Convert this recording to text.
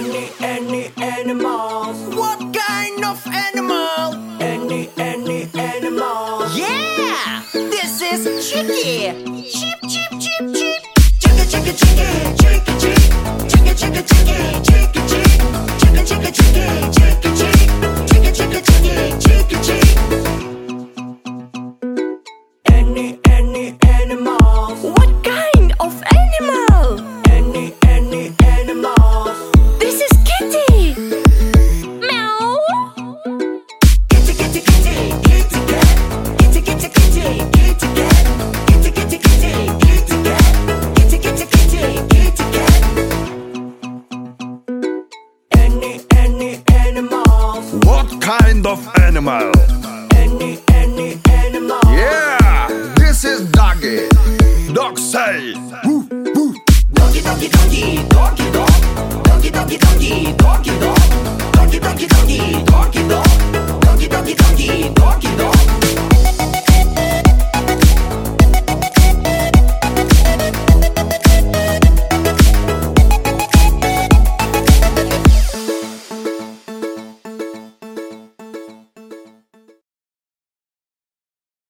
Any, any animals. What kind of animal? Any, any animal. Yeah! This is Chicky! Chip, chip, chip, chip! Chicka, chicka, chicka, chicka, chick. Chicka, chicka, chicka, chicka, chick. Chicka, chicka, chicka, chicka, chick. Chicka, chicka, chicka, chicka, chick. Any, any Any, any animals. What kind of animal? Any, any animal. Yeah, this is doggy. Dog say. Woo.